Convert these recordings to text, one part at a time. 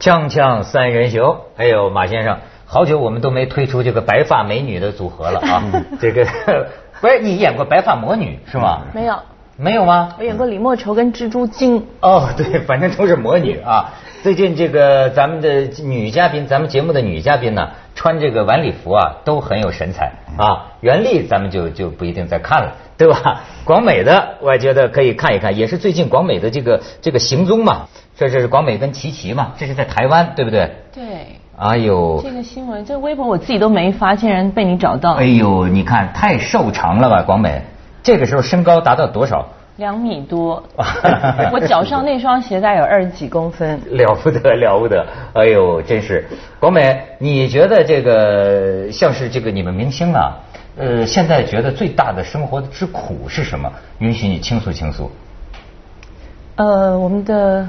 锵锵三人行，哎呦，马先生，好久我们都没推出这个白发美女的组合了啊！这个 不是你演过白发魔女是吗？没有，没有吗？我演过李莫愁跟蜘蛛精。哦，对，反正都是魔女啊。最近这个咱们的女嘉宾，咱们节目的女嘉宾呢，穿这个晚礼服啊，都很有神采啊。袁丽咱们就就不一定再看了，对吧？广美的我觉得可以看一看，也是最近广美的这个这个行踪嘛。这这是广美跟琪琪嘛，这是在台湾，对不对？对。哎呦，这个新闻，这微博我自己都没发，竟然被你找到。哎呦，你看太瘦长了吧，广美，这个时候身高达到多少？两米多，我脚上那双鞋带有二十几公分，了不得了不得，哎呦，真是，广美，你觉得这个像是这个你们明星啊，呃，现在觉得最大的生活之苦是什么？允许你倾诉倾诉。呃，我们的，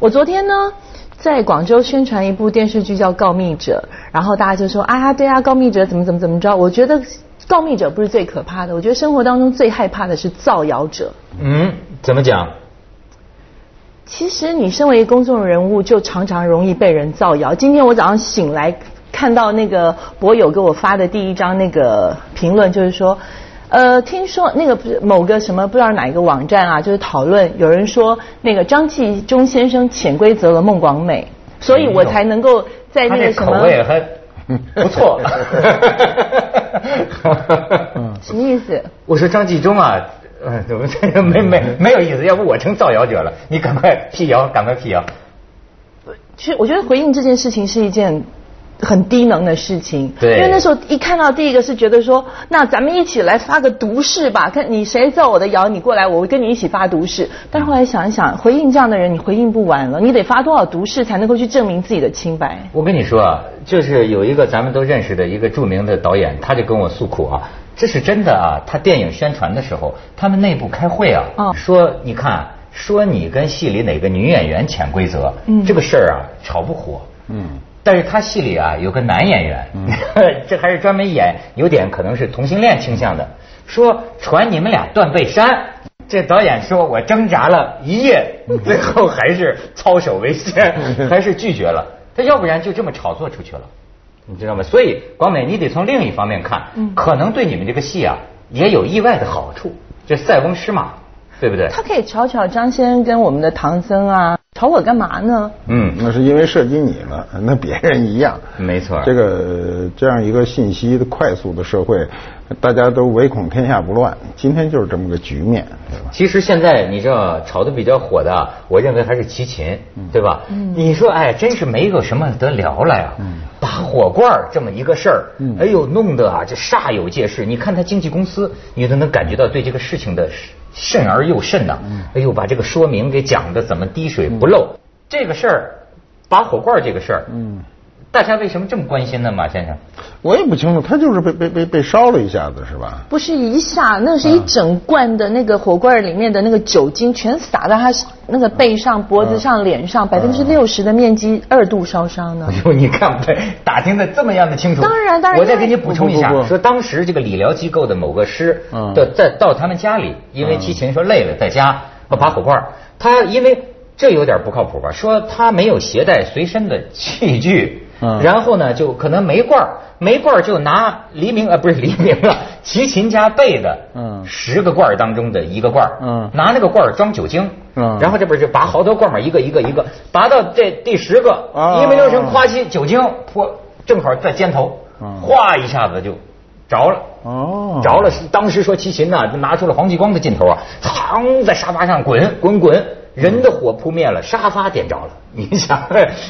我昨天呢在广州宣传一部电视剧叫《告密者》，然后大家就说啊，对啊，告密者怎么怎么怎么着？我觉得。告密者不是最可怕的，我觉得生活当中最害怕的是造谣者。嗯，怎么讲？其实你身为公众人物，就常常容易被人造谣。今天我早上醒来，看到那个博友给我发的第一张那个评论，就是说，呃，听说那个某个什么不知道哪一个网站啊，就是讨论有人说那个张纪中先生潜规则了孟广美，所以我才能够在那个什么。不错，什么意思？我说张纪中啊，嗯，怎么这个没没没有意思？要不我成造谣者了？你赶快辟谣，赶快辟谣。其实我觉得回应这件事情是一件。很低能的事情，对，因为那时候一看到第一个是觉得说，那咱们一起来发个毒誓吧，看你谁造我的谣，你过来，我会跟你一起发毒誓。但是后来想一想，回应这样的人，你回应不完了，你得发多少毒誓才能够去证明自己的清白？我跟你说啊，就是有一个咱们都认识的一个著名的导演，他就跟我诉苦啊，这是真的啊。他电影宣传的时候，他们内部开会啊，说你看，说你跟戏里哪个女演员潜规则，这个事儿啊，炒不火。嗯。但是他戏里啊有个男演员，这还是专门演有点可能是同性恋倾向的。说传你们俩断背山，这导演说我挣扎了一夜，最后还是操守为先，还是拒绝了。他要不然就这么炒作出去了，你知道吗？所以广美，你得从另一方面看，可能对你们这个戏啊也有意外的好处，这塞翁失马，对不对？他可以瞧瞧张先跟我们的唐僧啊。吵我干嘛呢？嗯，那是因为涉及你了，那别人一样。没错，这个这样一个信息的快速的社会，大家都唯恐天下不乱。今天就是这么个局面，对吧？其实现在你知道炒的比较火的，我认为还是齐秦，对吧？嗯。你说，哎，真是没有什么得聊了呀。嗯。拔火罐这么一个事儿，哎呦，弄得啊，这煞有介事。你看他经纪公司，你都能感觉到对这个事情的。慎而又慎呐！哎呦，把这个说明给讲的怎么滴水不漏？这个事儿，拔火罐这个事儿，嗯。大家为什么这么关心呢，马先生？我也不清楚，他就是被被被被烧了一下子，是吧？不是一下，那是一整罐的那个火罐里面的那个酒精，全洒在他那个背上、脖子上、脸上，百分之六十的面积二度烧伤呢。哎呦，你看，打听的这么样的清楚。当然，当然。我再给你补充一下，说当时这个理疗机构的某个师的在到他们家里，因为提琴说累了，在家要拔火罐，他因为这有点不靠谱吧？说他没有携带随身的器具。然后呢，就可能没罐儿，没罐儿就拿黎明啊，不是黎明了，齐秦家备的，嗯，十个罐儿当中的一个罐儿，嗯，拿那个罐儿装酒精，嗯，然后这不是就拔好多罐儿嘛，一个一个一个，拔到这第十个，一没留神，夸起酒精泼，正好在肩头，哗一下子就着了，哦，着了，当时说齐秦呐，拿出了黄继光的劲头啊，躺在沙发上滚滚滚。人的火扑灭了，沙发点着了，你想，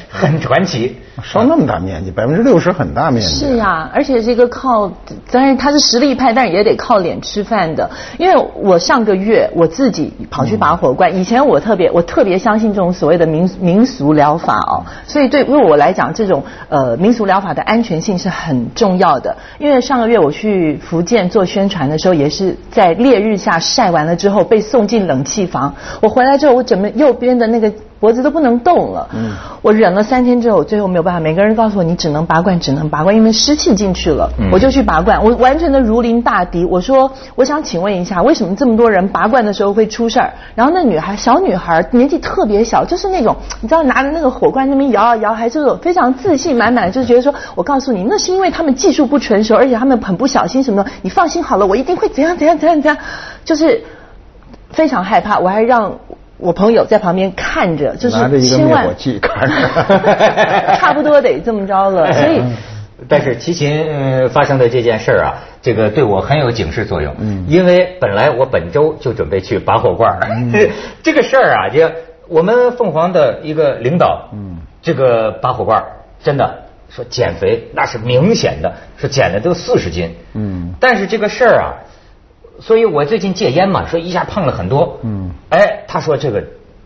很传奇。烧那么大面积，百分之六十很大面积。是呀，而且这个靠，当然他是实力派，但是也得靠脸吃饭的。因为我上个月我自己跑去拔火罐，以前我特别我特别相信这种所谓的民民俗疗法哦，所以对为我来讲，这种呃民俗疗法的安全性是很重要的。因为上个月我去福建做宣传的时候，也是在烈日下晒完了之后被送进冷气房，我回来之后我。整个右边的那个脖子都不能动了。嗯，我忍了三天之后，最后没有办法，每个人告诉我你只能拔罐，只能拔罐，因为湿气进去了。嗯，我就去拔罐，我完全的如临大敌。我说，我想请问一下，为什么这么多人拔罐的时候会出事儿？然后那女孩，小女孩年纪特别小，就是那种你知道拿着那个火罐那边摇啊摇，还是非常自信满满，就是觉得说，我告诉你，那是因为他们技术不成熟，而且他们很不小心什么的。你放心好了，我一定会怎样怎样怎样怎样，就是非常害怕。我还让我朋友在旁边看着，就是千万看着，差不多得这么着了。所以，但是齐秦发生的这件事儿啊，这个对我很有警示作用。嗯，因为本来我本周就准备去拔火罐儿，这个事儿啊，就我们凤凰的一个领导，嗯，这个拔火罐儿真的。说减肥那是明显的，说减了都四十斤。嗯，但是这个事儿啊，所以我最近戒烟嘛，说一下胖了很多。嗯，哎，他说这个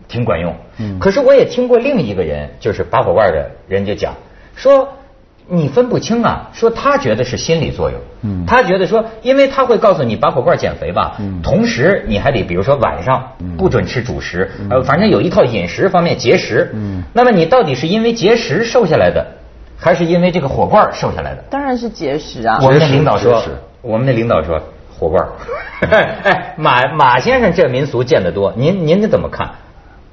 挺管用。嗯，可是我也听过另一个人，就是拔火罐的人就讲，说你分不清啊，说他觉得是心理作用。嗯，他觉得说，因为他会告诉你拔火罐减肥吧，嗯同时你还得比如说晚上不准吃主食，呃，反正有一套饮食方面节食。嗯，那么你到底是因为节食瘦下来的？还是因为这个火罐瘦下来的，当然是节食啊。我们的领导说，我们的领导说火罐。哎，马马先生这民俗见得多，您您怎么看？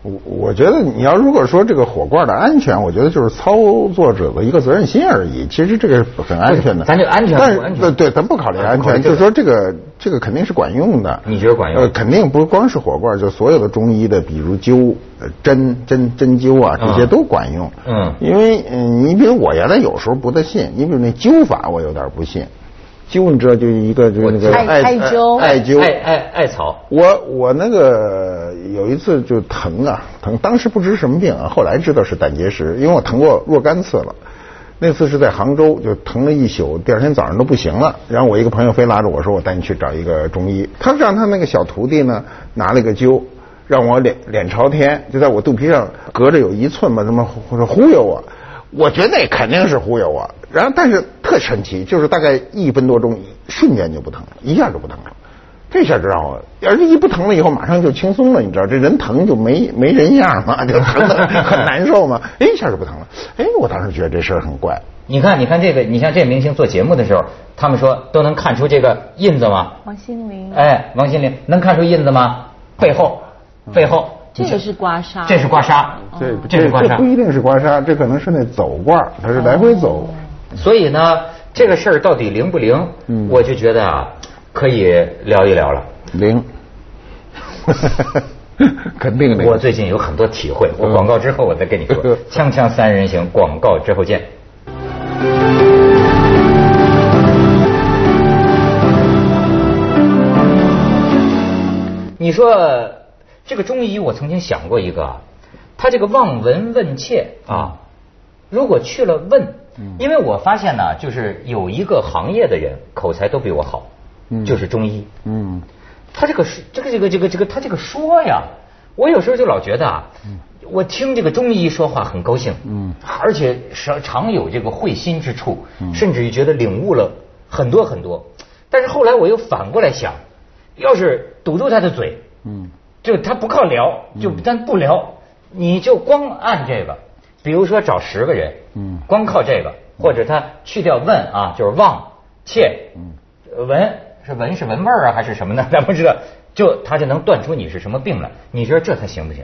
我我觉得你要如果说这个火罐的安全，我觉得就是操作者的一个责任心而已。其实这个很安全的，咱就安全，但是对对，咱不考虑安全，就是说这个这个肯定是管用的。你觉得管用？呃，肯定不光是火罐，就所有的中医的，比如灸、针针针灸啊，这些都管用。嗯，因为嗯，你比如我原来有时候不太信，你比如那灸法，我有点不信。灸你知道就一个就是那个艾艾灸艾灸艾艾艾草。我我那个有一次就疼啊疼，当时不知什么病啊，后来知道是胆结石，因为我疼过若干次了。那次是在杭州，就疼了一宿，第二天早上都不行了。然后我一个朋友非拉着我说：“我带你去找一个中医。”他让他那个小徒弟呢拿了个灸，让我脸脸朝天，就在我肚皮上隔着有一寸吧，这么或者忽悠我。我觉得那肯定是忽悠我。然后，但是特神奇，就是大概一分多钟，瞬间就不疼了，一下就不疼了。这下知道了，要是一不疼了以后，马上就轻松了，你知道，这人疼就没 没人样嘛，就疼的很难受嘛。哎，一下就不疼了。哎，我当时觉得这事儿很怪。你看，你看这个，你像这明星做节目的时候，他们说都能看出这个印子吗？王心凌。哎，王心凌能看出印子吗？背后，背后。这个是刮痧。这是刮痧。这这是刮痧。不一定是刮痧，这可能是那走罐，它是来回走。所以呢，这个事儿到底灵不灵？嗯，我就觉得啊，可以聊一聊了。灵，肯定灵。我最近有很多体会，我广告之后我再跟你说。锵锵三人行，广告之后见。你说这个中医，我曾经想过一个，他这个望闻问切啊，如果去了问。因为我发现呢，就是有一个行业的人口才都比我好，就是中医。嗯，他这个是这个这个这个这个他这个说呀，我有时候就老觉得啊，我听这个中医说话很高兴，嗯，而且常常有这个会心之处，甚至于觉得领悟了很多很多。但是后来我又反过来想，要是堵住他的嘴，嗯，就他不靠聊，就咱不聊，你就光按这个。比如说找十个人，嗯，光靠这个，或者他去掉问啊，就是望切，嗯，闻是闻是闻味儿啊，还是什么呢？咱不知道，就他就能断出你是什么病来。你觉得这他行不行？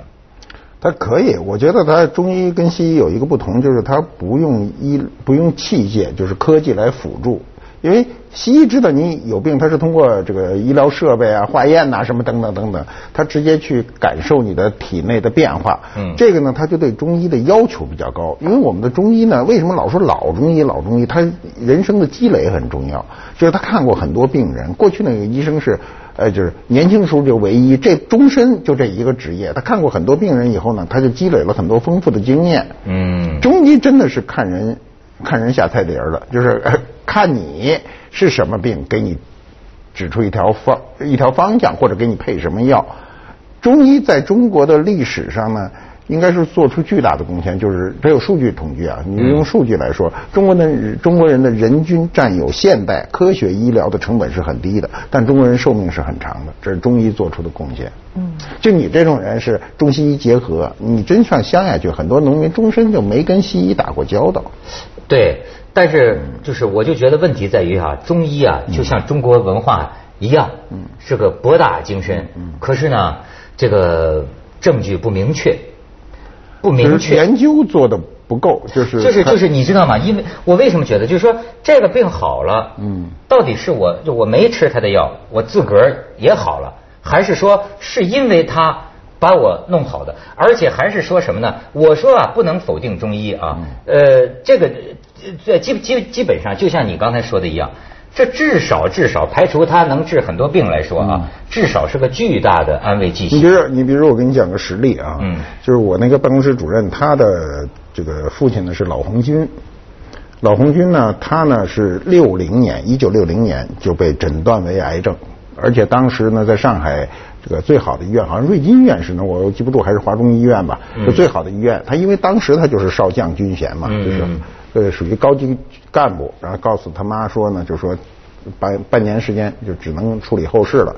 他可以，我觉得他中医跟西医有一个不同，就是他不用医不用器械，就是科技来辅助。因为西医知道你有病，他是通过这个医疗设备啊、化验呐什么等等等等，他直接去感受你的体内的变化。嗯，这个呢，他就对中医的要求比较高。因为我们的中医呢，为什么老说老中医、老中医？他人生的积累很重要，就是他看过很多病人。过去那个医生是，呃，就是年轻时候就唯一，这终身就这一个职业。他看过很多病人以后呢，他就积累了很多丰富的经验。嗯，中医真的是看人。看人下菜碟儿的，就是看你是什么病，给你指出一条方一条方向，或者给你配什么药。中医在中国的历史上呢，应该是做出巨大的贡献，就是它有数据统计啊。你用数据来说，中国的中国人的人均占有现代科学医疗的成本是很低的，但中国人寿命是很长的，这是中医做出的贡献。嗯，就你这种人是中西医结合，你真上乡下去，很多农民终身就没跟西医打过交道。对，但是就是我就觉得问题在于哈，中医啊，就像中国文化一样，嗯，是个博大精深，嗯，可是呢，这个证据不明确，不明确，研究做的不够，就是就是就是你知道吗？因为我为什么觉得，就是说这个病好了，嗯，到底是我就我没吃他的药，我自个儿也好了，还是说是因为他？把我弄好的，而且还是说什么呢？我说啊，不能否定中医啊。呃，这个这基基基本上就像你刚才说的一样，这至少至少排除它能治很多病来说啊，至少是个巨大的安慰剂。你比如，你比如我给你讲个实例啊，就是我那个办公室主任，他的这个父亲呢是老红军，老红军呢，他呢是六零年，一九六零年就被诊断为癌症，而且当时呢在上海。这个最好的医院好像瑞金院士呢，我记不住还是华中医院吧，是最好的医院。他因为当时他就是少将军衔嘛，就是呃属于高级干部，然后告诉他妈说呢，就说半半年时间就只能处理后事了。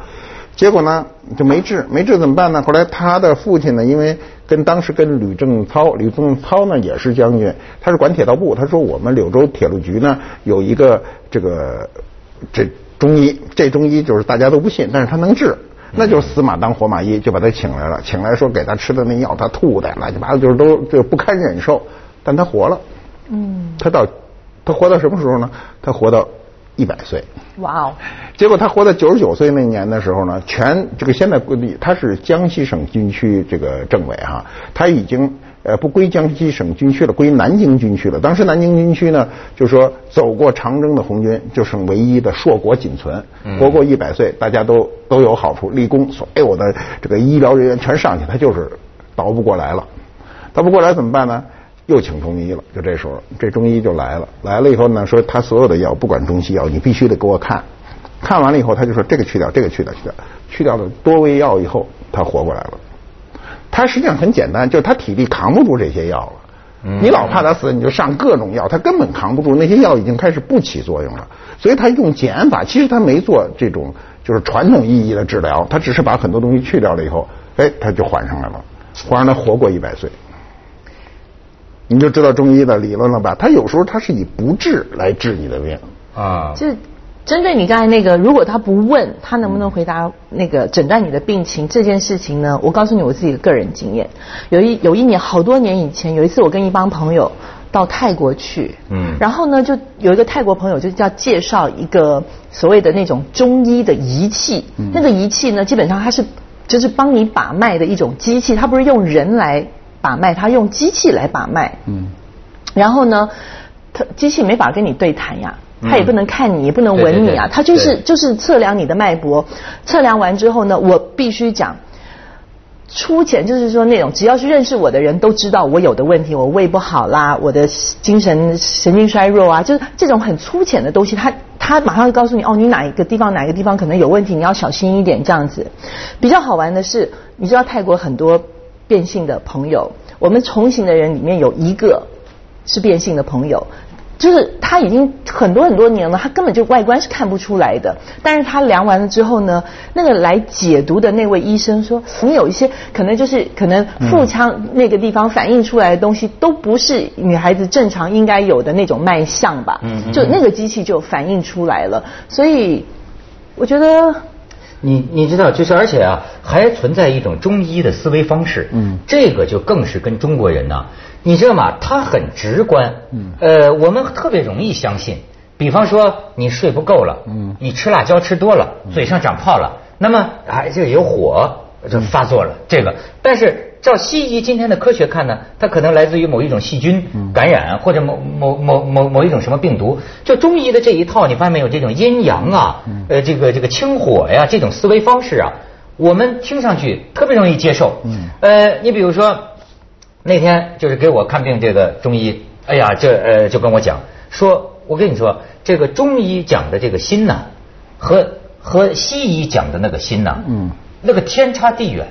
结果呢就没治，没治怎么办呢？后来他的父亲呢，因为跟当时跟吕正操，吕正操呢也是将军，他是管铁道部，他说我们柳州铁路局呢有一个这个这中医，这中医就是大家都不信，但是他能治。那就是死马当活马医，就把他请来了。请来说给他吃的那药，他吐的乱七八糟，就是都就不堪忍受。但他活了。嗯。他到他活到什么时候呢？他活到一百岁。哇哦！结果他活到九十九岁那年的时候呢，全这个现在他是江西省军区这个政委哈，他已经。呃，不归江西省军区了，归南京军区了。当时南京军区呢，就说走过长征的红军就剩唯一的硕果仅存，活过一百岁，大家都都有好处，立功，所有的这个医疗人员全上去，他就是倒不过来了。倒不过来怎么办呢？又请中医了。就这时候，这中医就来了。来了以后呢，说他所有的药，不管中西药，你必须得给我看。看完了以后，他就说这个去掉，这个去掉，去掉，去掉了多味药以后，他活过来了。他实际上很简单，就是他体力扛不住这些药了。你老怕他死，你就上各种药，他根本扛不住。那些药已经开始不起作用了，所以他用减法。其实他没做这种就是传统意义的治疗，他只是把很多东西去掉了以后，哎，他就缓上来了，缓上来活过一百岁。你就知道中医的理论了吧？他有时候他是以不治来治你的病啊。就针对你刚才那个，如果他不问他能不能回答那个诊断你的病情这件事情呢？我告诉你我自己的个人经验。有一有一年好多年以前，有一次我跟一帮朋友到泰国去，嗯，然后呢就有一个泰国朋友就叫介绍一个所谓的那种中医的仪器，那个仪器呢基本上它是就是帮你把脉的一种机器，它不是用人来把脉，他用机器来把脉，嗯，然后呢，他机器没法跟你对谈呀。他也不能看你，也不能闻你啊！他就是就是测量你的脉搏，测量完之后呢，我必须讲，粗浅就是说那种只要是认识我的人都知道我有的问题，我胃不好啦，我的精神神经衰弱啊，就是这种很粗浅的东西，他他马上就告诉你哦，你哪一个地方哪个地方可能有问题，你要小心一点这样子。比较好玩的是，你知道泰国很多变性的朋友，我们重型的人里面有一个是变性的朋友。就是他已经很多很多年了，他根本就外观是看不出来的。但是他量完了之后呢，那个来解读的那位医生说，你有一些可能就是可能腹腔那个地方反映出来的东西都不是女孩子正常应该有的那种脉象吧？嗯，就那个机器就反映出来了。所以我觉得，你你知道，就是而且啊，还存在一种中医的思维方式。嗯，这个就更是跟中国人呢。你知道吗？他很直观，嗯呃，我们特别容易相信。比方说，你睡不够了，嗯你吃辣椒吃多了，嘴上长泡了，那么啊，这有火就发作了。这个，但是照西医今天的科学看呢，它可能来自于某一种细菌感染，或者某某某某某一种什么病毒。就中医的这一套，你发现没有？这种阴阳啊，呃，这个这个清火呀，这种思维方式啊，我们听上去特别容易接受。呃，你比如说。那天就是给我看病这个中医，哎呀，这呃就跟我讲说，我跟你说，这个中医讲的这个心呐，和和西医讲的那个心呐，嗯，那个天差地远。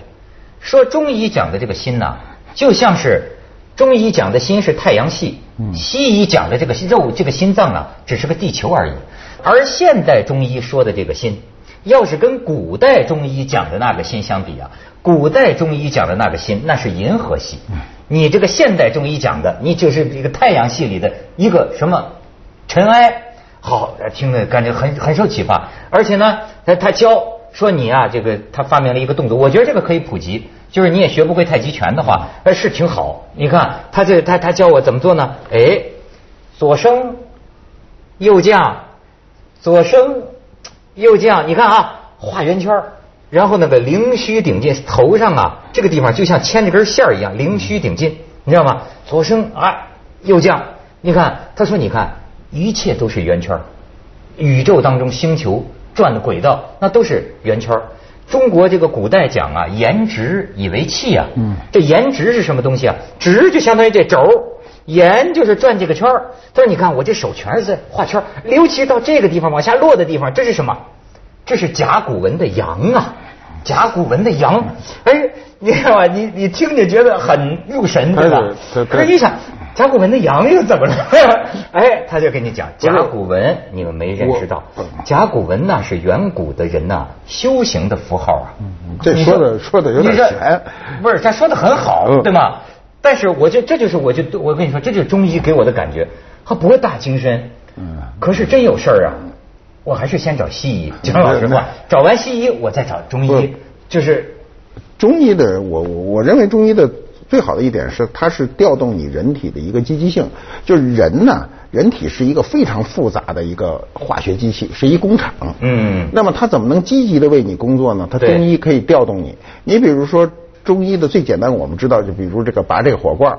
说中医讲的这个心呐，就像是中医讲的心是太阳系，西医讲的这个肉这个心脏啊，只是个地球而已。而现代中医说的这个心，要是跟古代中医讲的那个心相比啊，古代中医讲的那个心那是银河系，你这个现代中医讲的，你就是一个太阳系里的一个什么尘埃。好，听着感觉很很受启发，而且呢，他他教说你啊，这个他发明了一个动作，我觉得这个可以普及，就是你也学不会太极拳的话，呃是挺好。你看他这他他教我怎么做呢？哎，左升右降。左升右降，你看啊，画圆圈然后那个灵虚顶进，头上啊这个地方就像牵着根线一样，灵虚顶进，你知道吗？左升啊，右降，你看，他说，你看，一切都是圆圈宇宙当中星球转的轨道那都是圆圈中国这个古代讲啊，言直以为器啊，嗯，这言直是什么东西啊？直就相当于这轴。圆就是转这个圈儿，他说：“你看我这手全是在画圈儿，尤其到这个地方往下落的地方，这是什么？这是甲骨文的阳啊，甲骨文的阳。哎，你看吧，你你听着觉得很入神，对吧？可是你想，甲骨文的羊又怎么了？哎，他就跟你讲，甲骨文你们没认识到，甲骨文那是远古的人呐修行的符号啊。这说的说的有点玄，不是他说的很好，对吗？但是我就这就是我就我跟你说，这就是中医给我的感觉，他博大精深。嗯。可是真有事儿啊，我还是先找西医。讲老实话，找完西医我再找中医。就是中医的，我我认为中医的最好的一点是，它是调动你人体的一个积极性。就是人呢，人体是一个非常复杂的一个化学机器，是一工厂。嗯。那么它怎么能积极的为你工作呢？它中医可以调动你。你比如说。中医的最简单，我们知道，就比如这个拔这个火罐、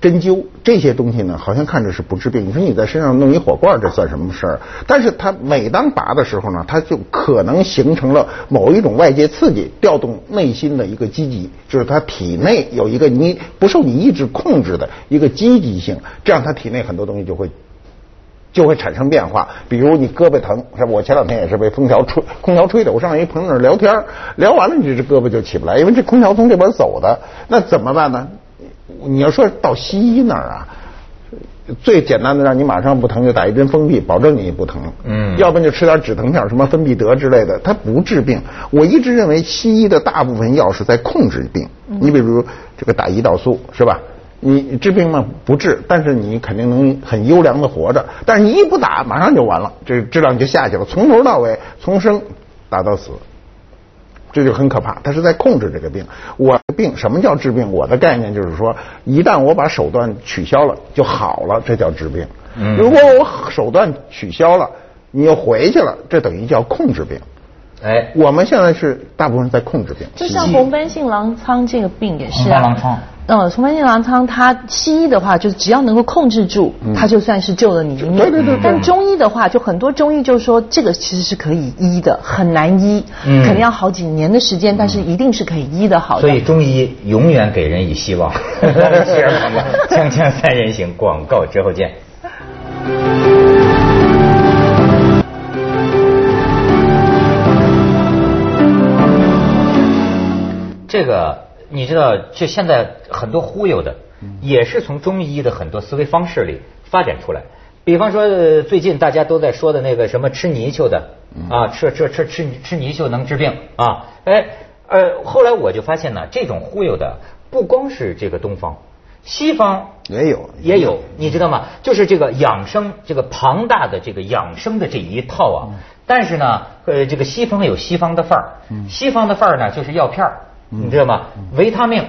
针灸这些东西呢，好像看着是不治病。你说你在身上弄一火罐，这算什么事儿？但是它每当拔的时候呢，它就可能形成了某一种外界刺激，调动内心的一个积极，就是它体内有一个你不受你意志控制的一个积极性，这样它体内很多东西就会。就会产生变化，比如你胳膊疼，是？我前两天也是被空调吹，空调吹的。我上一朋友那儿聊天，聊完了你这胳膊就起不来，因为这空调从这边走的。那怎么办呢？你要说到西医那儿啊，最简单的让你马上不疼就打一针封闭，保证你不疼。嗯。要不然就吃点止疼片，什么芬必得之类的，它不治病。我一直认为西医的大部分药是在控制病。你比如这个打胰岛素，是吧？你治病吗？不治，但是你肯定能很优良的活着。但是你一不打，马上就完了，这质量就下去了，从头到尾，从生打到死，这就很可怕。他是在控制这个病。我病什么叫治病？我的概念就是说，一旦我把手段取消了就好了，这叫治病。如果我手段取消了，你又回去了，这等于叫控制病。哎，我们现在是大部分在控制病。就像红斑性狼疮这个病也是啊。狼疮。嗯，从斑性狼疮，它西医的话，就是只要能够控制住，它就算是救了你一命。对对对。但中医的话，就很多中医就说，这个其实是可以医的，很难医，嗯，肯定要好几年的时间，但是一定是可以医的好的。所以中医永远给人以希望。锵锵三人行，广告之后见。这个。你知道，就现在很多忽悠的，也是从中医的很多思维方式里发展出来。比方说，最近大家都在说的那个什么吃泥鳅的啊，吃吃吃吃吃泥鳅能治病啊？哎，呃，后来我就发现呢，这种忽悠的不光是这个东方，西方也有也有，你知道吗？就是这个养生，这个庞大的这个养生的这一套啊。但是呢，呃，这个西方有西方的范儿，西方的范儿呢，就是药片儿。你知道吗？维他命，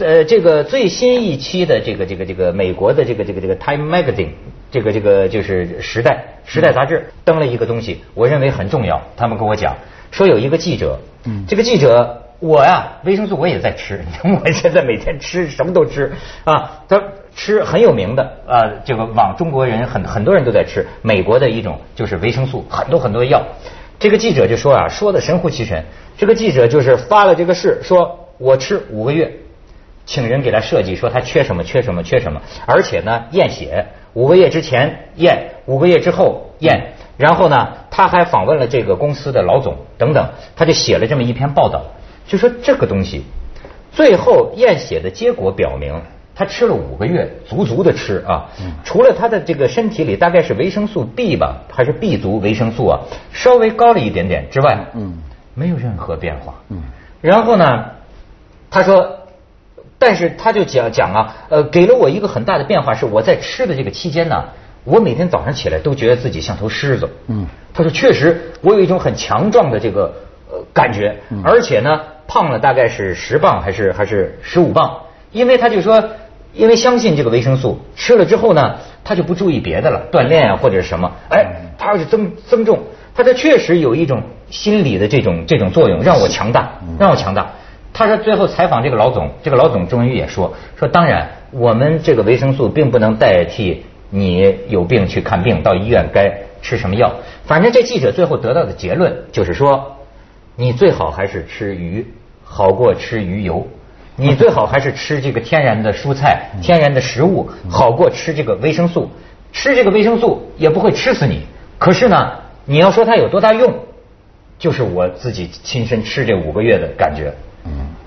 呃，这个最新一期的这个这个这个美国的这个这个这个 Time Magazine，这个这个就是时代时代杂志登了一个东西，我认为很重要。他们跟我讲说有一个记者，这个记者我呀维生素我也在吃，我现在每天吃什么都吃啊，他吃很有名的啊，这个往中国人很很多人都在吃美国的一种就是维生素，很多很多药。这个记者就说啊，说的神乎其神。这个记者就是发了这个誓，说我吃五个月，请人给他设计，说他缺什么缺什么缺什么，而且呢验血，五个月之前验，五个月之后验，然后呢他还访问了这个公司的老总等等，他就写了这么一篇报道，就说这个东西最后验血的结果表明，他吃了五个月，足足的吃啊。除了他的这个身体里大概是维生素 B 吧，还是 B 族维生素啊，稍微高了一点点之外，嗯，没有任何变化。嗯，然后呢，他说，但是他就讲讲啊，呃，给了我一个很大的变化，是我在吃的这个期间呢，我每天早上起来都觉得自己像头狮子。嗯，他说确实，我有一种很强壮的这个呃感觉，而且呢。胖了大概是十磅还是还是十五磅？因为他就说，因为相信这个维生素吃了之后呢，他就不注意别的了，锻炼啊或者是什么，哎，他要是增增重，他这确实有一种心理的这种这种作用，让我强大，让我强大。他说最后采访这个老总，这个老总终于也说说，当然我们这个维生素并不能代替你有病去看病，到医院该吃什么药。反正这记者最后得到的结论就是说，你最好还是吃鱼。好过吃鱼油，你最好还是吃这个天然的蔬菜、天然的食物，好过吃这个维生素。吃这个维生素也不会吃死你，可是呢，你要说它有多大用，就是我自己亲身吃这五个月的感觉。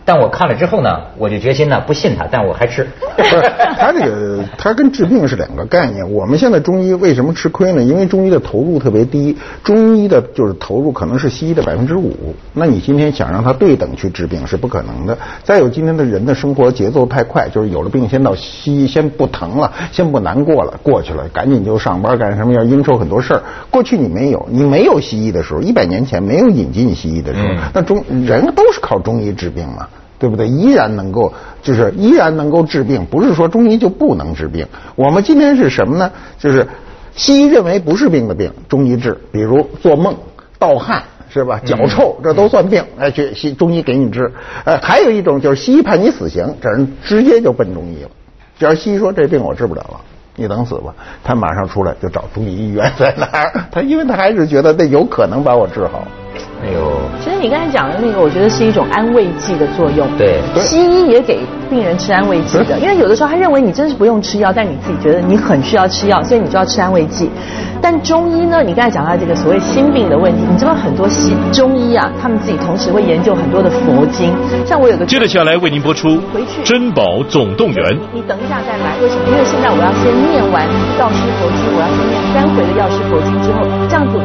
但我看了之后呢，我就决心呢不信他，但我还吃。不是他这个，他跟治病是两个概念。我们现在中医为什么吃亏呢？因为中医的投入特别低，中医的就是投入可能是西医的百分之五。那你今天想让他对等去治病是不可能的。再有今天的人的生活节奏太快，就是有了病先到西医，先不疼了，先不难过了，过去了，赶紧就上班干什么要应酬很多事儿。过去你没有，你没有西医的时候，一百年前没有引进西医的时候，那中人都是靠中医治病嘛。对不对？依然能够，就是依然能够治病，不是说中医就不能治病。我们今天是什么呢？就是西医认为不是病的病，中医治。比如做梦、盗汗，是吧？脚臭，这都算病，哎，去西中医给你治。哎，还有一种就是西医判你死刑，这人直接就奔中医了。只要西医说这病我治不了了，你等死吧，他马上出来就找中医医院在哪儿？他因为他还是觉得那有可能把我治好。哎呦，其实你刚才讲的那个，我觉得是一种安慰剂的作用。对，西医也给病人吃安慰剂的，因为有的时候他认为你真是不用吃药，但你自己觉得你很需要吃药，所以你就要吃安慰剂。但中医呢，你刚才讲到这个所谓心病的问题，你知道很多西中医啊，他们自己同时会研究很多的佛经。像我有个接着下来为您播出《回去珍宝总动员》。你等一下再来，为什么？因为现在我要先念完药师佛经，我要先念三回的药师佛经之后，这样子我。